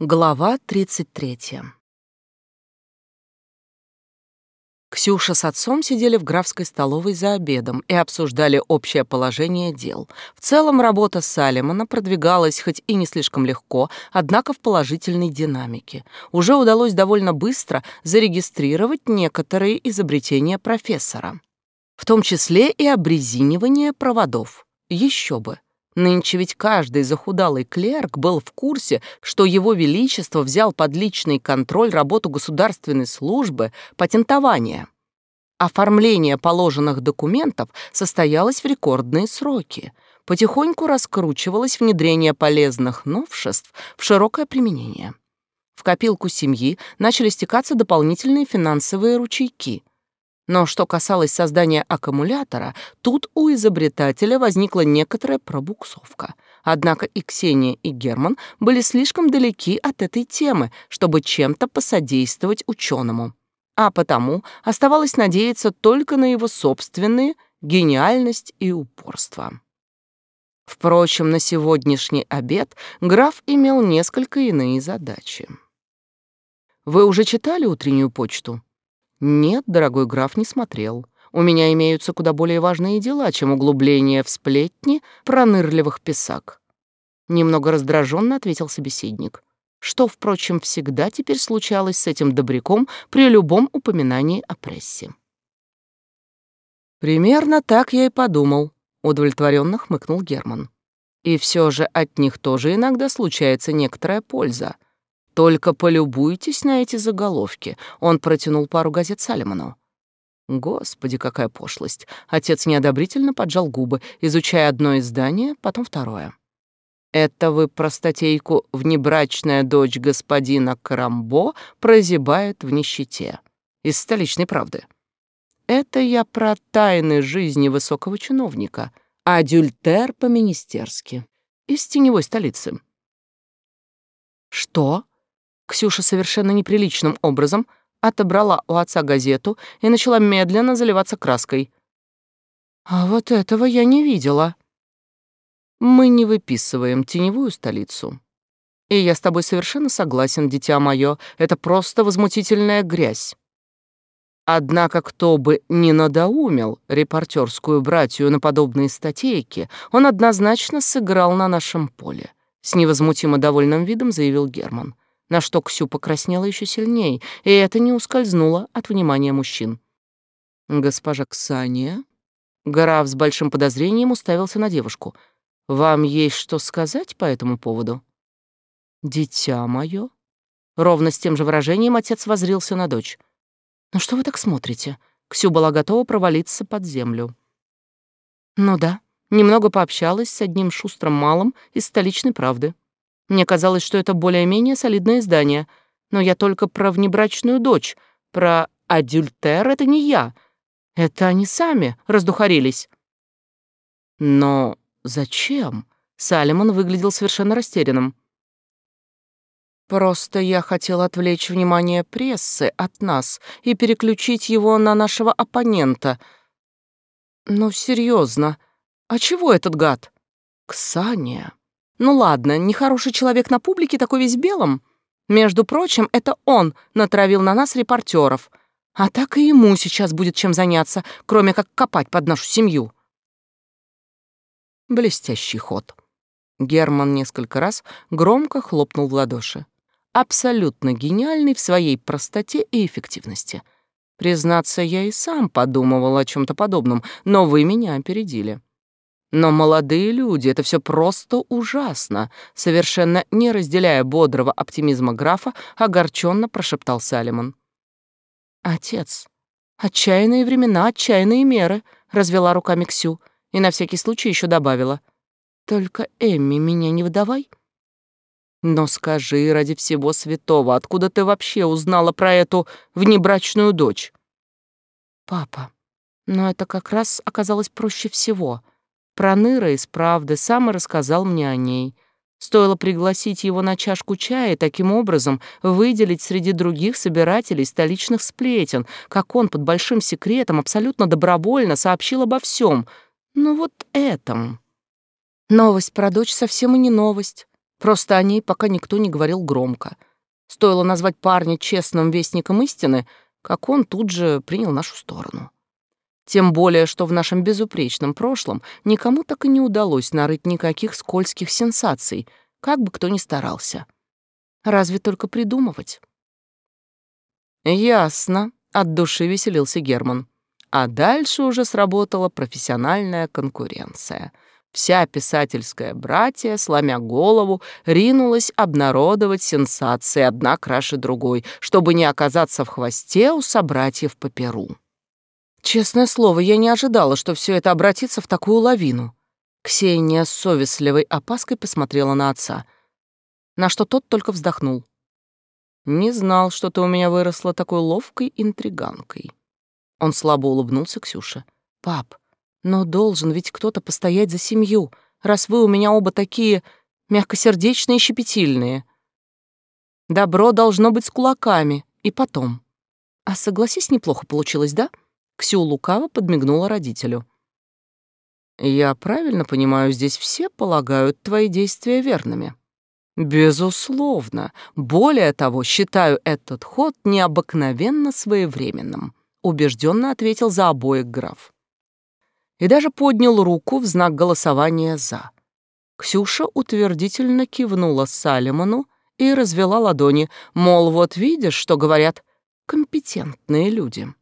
Глава 33. Ксюша с отцом сидели в графской столовой за обедом и обсуждали общее положение дел. В целом работа Салемона продвигалась хоть и не слишком легко, однако в положительной динамике. Уже удалось довольно быстро зарегистрировать некоторые изобретения профессора, в том числе и обрезинивание проводов. Еще бы. Нынче ведь каждый захудалый клерк был в курсе, что его величество взял под личный контроль работу государственной службы патентования. Оформление положенных документов состоялось в рекордные сроки. Потихоньку раскручивалось внедрение полезных новшеств в широкое применение. В копилку семьи начали стекаться дополнительные финансовые ручейки – но что касалось создания аккумулятора, тут у изобретателя возникла некоторая пробуксовка. Однако и Ксения, и Герман были слишком далеки от этой темы, чтобы чем-то посодействовать ученому. А потому оставалось надеяться только на его собственные гениальность и упорство. Впрочем, на сегодняшний обед граф имел несколько иные задачи. «Вы уже читали утреннюю почту?» Нет, дорогой граф, не смотрел. У меня имеются куда более важные дела, чем углубление в сплетни пронырливых писак. Немного раздраженно ответил собеседник. Что, впрочем, всегда теперь случалось с этим добряком при любом упоминании о прессе. Примерно так я и подумал, удовлетворенно хмыкнул Герман. И все же от них тоже иногда случается некоторая польза — только полюбуйтесь на эти заголовки. Он протянул пару газет Салемону. Господи, какая пошлость. Отец неодобрительно поджал губы, изучая одно издание, потом второе. Это вы про статейку «Внебрачная дочь господина Карамбо прозябает в нищете» из столичной правды. Это я про тайны жизни высокого чиновника, адюльтер по-министерски, из теневой столицы. Что? Ксюша совершенно неприличным образом отобрала у отца газету и начала медленно заливаться краской. «А вот этого я не видела». «Мы не выписываем теневую столицу. И я с тобой совершенно согласен, дитя мое, это просто возмутительная грязь. Однако кто бы ни надоумил репортерскую братью на подобные статейки, он однозначно сыграл на нашем поле», — с невозмутимо довольным видом заявил Герман на что Ксю покраснела еще сильнее, и это не ускользнуло от внимания мужчин. «Госпожа Ксания?» Граф с большим подозрением уставился на девушку. «Вам есть что сказать по этому поводу?» «Дитя мое?» Ровно с тем же выражением отец возрился на дочь. «Ну что вы так смотрите?» Ксю была готова провалиться под землю. «Ну да, немного пообщалась с одним шустрым малым из столичной правды. Мне казалось, что это более-менее солидное издание, но я только про внебрачную дочь, про адюльтер — это не я. Это они сами раздухарились. Но зачем? Салемон выглядел совершенно растерянным. Просто я хотел отвлечь внимание прессы от нас и переключить его на нашего оппонента. Ну, серьезно, а чего этот гад? Ксания. Ну ладно, нехороший человек на публике такой весь белым. Между прочим, это он натравил на нас репортеров. А так и ему сейчас будет чем заняться, кроме как копать под нашу семью. Блестящий ход. Герман несколько раз громко хлопнул в ладоши. Абсолютно гениальный в своей простоте и эффективности. Признаться, я и сам подумывал о чем то подобном, но вы меня опередили. Но молодые люди, это все просто ужасно, совершенно не разделяя бодрого оптимизма графа, огорченно прошептал Салимон. Отец, отчаянные времена, отчаянные меры, развела руками Ксю и на всякий случай еще добавила. Только Эмми меня не выдавай. Но скажи ради всего святого, откуда ты вообще узнала про эту внебрачную дочь? Папа, но это как раз оказалось проще всего — Проныра из правды сам и рассказал мне о ней. Стоило пригласить его на чашку чая и таким образом выделить среди других собирателей столичных сплетен, как он под большим секретом абсолютно добровольно сообщил обо всем. Ну вот этом. Новость про дочь совсем и не новость. Просто о ней пока никто не говорил громко. Стоило назвать парня честным вестником истины, как он тут же принял нашу сторону. Тем более, что в нашем безупречном прошлом никому так и не удалось нарыть никаких скользких сенсаций, как бы кто ни старался. Разве только придумывать. «Ясно», — от души веселился Герман. А дальше уже сработала профессиональная конкуренция. Вся писательская братья, сломя голову, ринулась обнародовать сенсации одна краше другой, чтобы не оказаться в хвосте у собратьев по перу. Честное слово, я не ожидала, что все это обратится в такую лавину. Ксения с совестливой опаской посмотрела на отца, на что тот только вздохнул. «Не знал, что ты у меня выросла такой ловкой интриганкой». Он слабо улыбнулся Ксюше. «Пап, но должен ведь кто-то постоять за семью, раз вы у меня оба такие мягкосердечные и щепетильные. Добро должно быть с кулаками, и потом. А согласись, неплохо получилось, да?» Ксю лукаво подмигнула родителю. «Я правильно понимаю, здесь все полагают твои действия верными?» «Безусловно. Более того, считаю этот ход необыкновенно своевременным», убежденно ответил за обоих граф. И даже поднял руку в знак голосования «за». Ксюша утвердительно кивнула Салимону и развела ладони, мол, вот видишь, что говорят компетентные люди.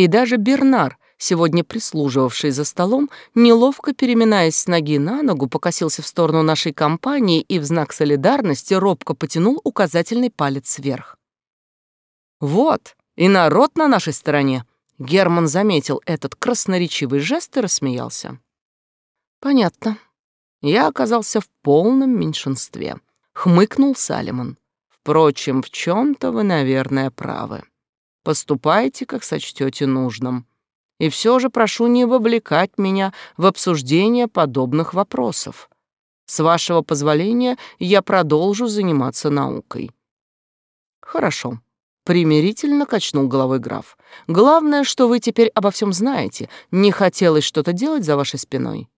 И даже Бернар, сегодня прислуживавший за столом, неловко переминаясь с ноги на ногу, покосился в сторону нашей компании и в знак солидарности робко потянул указательный палец вверх. «Вот, и народ на нашей стороне!» Герман заметил этот красноречивый жест и рассмеялся. «Понятно. Я оказался в полном меньшинстве», — хмыкнул Салимон. «Впрочем, в чем то вы, наверное, правы». Поступайте, как сочтете нужным. И все же прошу не вовлекать меня в обсуждение подобных вопросов. С вашего позволения я продолжу заниматься наукой. Хорошо. Примирительно качнул головой граф. Главное, что вы теперь обо всем знаете. Не хотелось что-то делать за вашей спиной.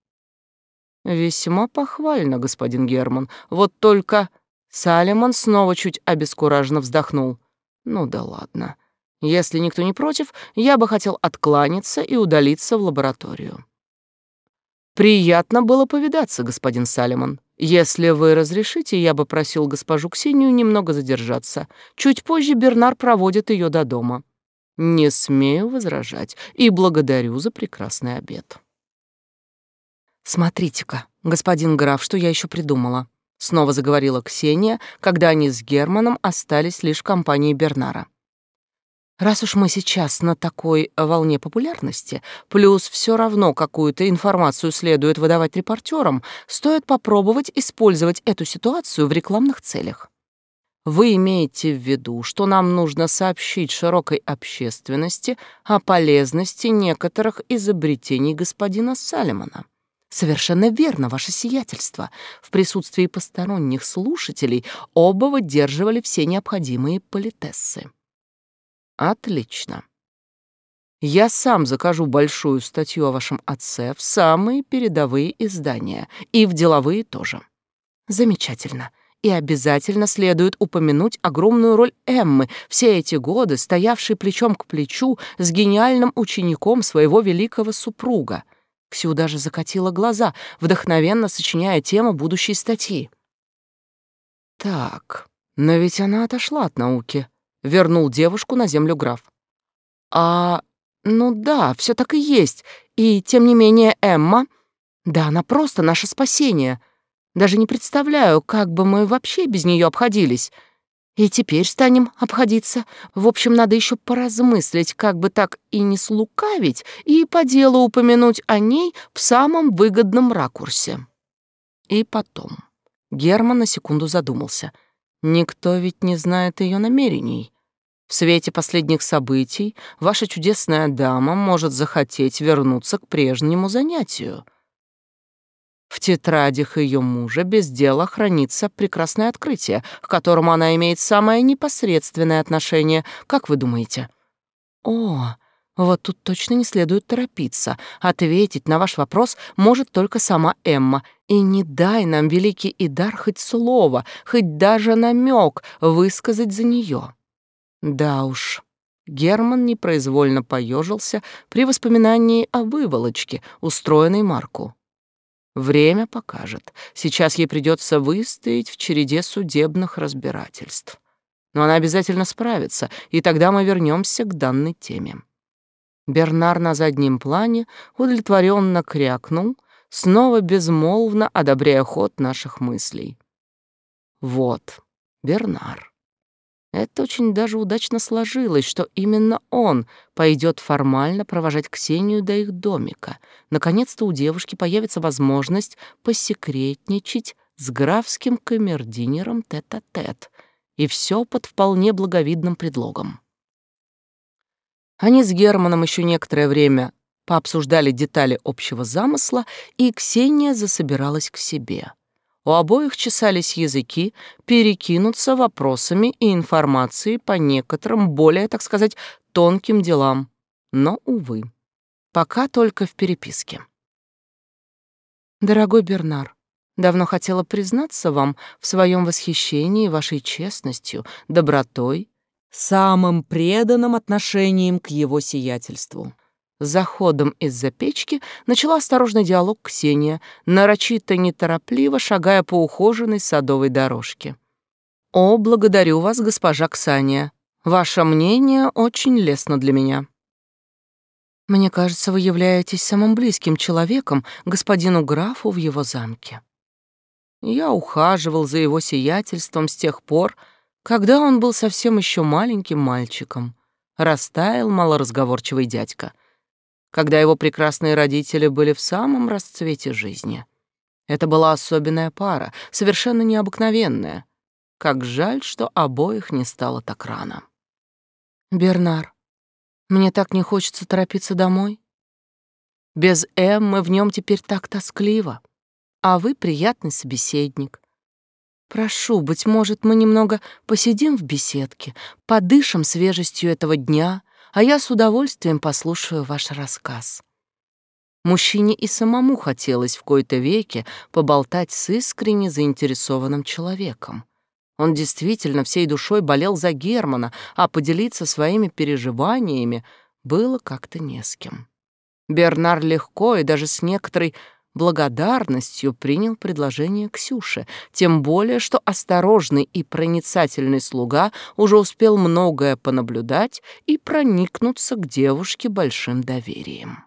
Весьма похвально, господин Герман. Вот только... Салемон снова чуть обескураженно вздохнул. Ну да ладно. Если никто не против, я бы хотел откланяться и удалиться в лабораторию. Приятно было повидаться, господин Салемон. Если вы разрешите, я бы просил госпожу Ксению немного задержаться. Чуть позже Бернар проводит ее до дома. Не смею возражать и благодарю за прекрасный обед. Смотрите-ка, господин граф, что я еще придумала. Снова заговорила Ксения, когда они с Германом остались лишь в компании Бернара. Раз уж мы сейчас на такой волне популярности, плюс все равно какую-то информацию следует выдавать репортерам, стоит попробовать использовать эту ситуацию в рекламных целях. Вы имеете в виду, что нам нужно сообщить широкой общественности о полезности некоторых изобретений господина Салемона. Совершенно верно, ваше сиятельство. В присутствии посторонних слушателей оба выдерживали все необходимые политессы. Отлично. Я сам закажу большую статью о вашем отце в самые передовые издания и в деловые тоже. Замечательно. И обязательно следует упомянуть огромную роль Эммы, все эти годы стоявшей плечом к плечу с гениальным учеником своего великого супруга. Ксю даже закатила глаза, вдохновенно сочиняя тему будущей статьи. Так, но ведь она отошла от науки, вернул девушку на землю граф. А, ну да, все так и есть. И тем не менее Эмма, да, она просто наше спасение. Даже не представляю, как бы мы вообще без нее обходились. И теперь станем обходиться. В общем, надо еще поразмыслить, как бы так и не слукавить, и по делу упомянуть о ней в самом выгодном ракурсе. И потом. Герман на секунду задумался. Никто ведь не знает ее намерений. В свете последних событий ваша чудесная дама может захотеть вернуться к прежнему занятию. В тетрадях ее мужа без дела хранится прекрасное открытие, к которому она имеет самое непосредственное отношение. Как вы думаете? О, Вот тут точно не следует торопиться. Ответить на ваш вопрос может только сама Эмма. И не дай нам, великий Идар, хоть слово, хоть даже намек высказать за нее. Да уж, Герман непроизвольно поежился при воспоминании о выволочке, устроенной Марку. Время покажет. Сейчас ей придется выстоять в череде судебных разбирательств. Но она обязательно справится, и тогда мы вернемся к данной теме. Бернар на заднем плане удовлетворенно крякнул, снова безмолвно одобряя ход наших мыслей. Вот, Бернар. Это очень даже удачно сложилось, что именно он пойдет формально провожать Ксению до их домика. Наконец-то у девушки появится возможность посекретничать с графским камердинером тет-а-тет. -тет, и все под вполне благовидным предлогом. Они с Германом еще некоторое время пообсуждали детали общего замысла, и Ксения засобиралась к себе. У обоих чесались языки перекинуться вопросами и информацией по некоторым более, так сказать, тонким делам. Но, увы, пока только в переписке. «Дорогой Бернар, давно хотела признаться вам в своем восхищении вашей честностью, добротой самым преданным отношением к его сиятельству. Заходом из-за печки начала осторожный диалог Ксения, нарочито неторопливо шагая по ухоженной садовой дорожке. «О, благодарю вас, госпожа Ксания. Ваше мнение очень лестно для меня». «Мне кажется, вы являетесь самым близким человеком господину графу в его замке». Я ухаживал за его сиятельством с тех пор, когда он был совсем еще маленьким мальчиком, растаял малоразговорчивый дядька, когда его прекрасные родители были в самом расцвете жизни. Это была особенная пара, совершенно необыкновенная. Как жаль, что обоих не стало так рано. «Бернар, мне так не хочется торопиться домой. Без Эммы в нем теперь так тоскливо, а вы приятный собеседник. Прошу, быть может, мы немного посидим в беседке, подышим свежестью этого дня, а я с удовольствием послушаю ваш рассказ. Мужчине и самому хотелось в кои-то веке поболтать с искренне заинтересованным человеком. Он действительно всей душой болел за Германа, а поделиться своими переживаниями было как-то не с кем. Бернар легко и даже с некоторой благодарностью принял предложение Ксюши, тем более, что осторожный и проницательный слуга уже успел многое понаблюдать и проникнуться к девушке большим доверием.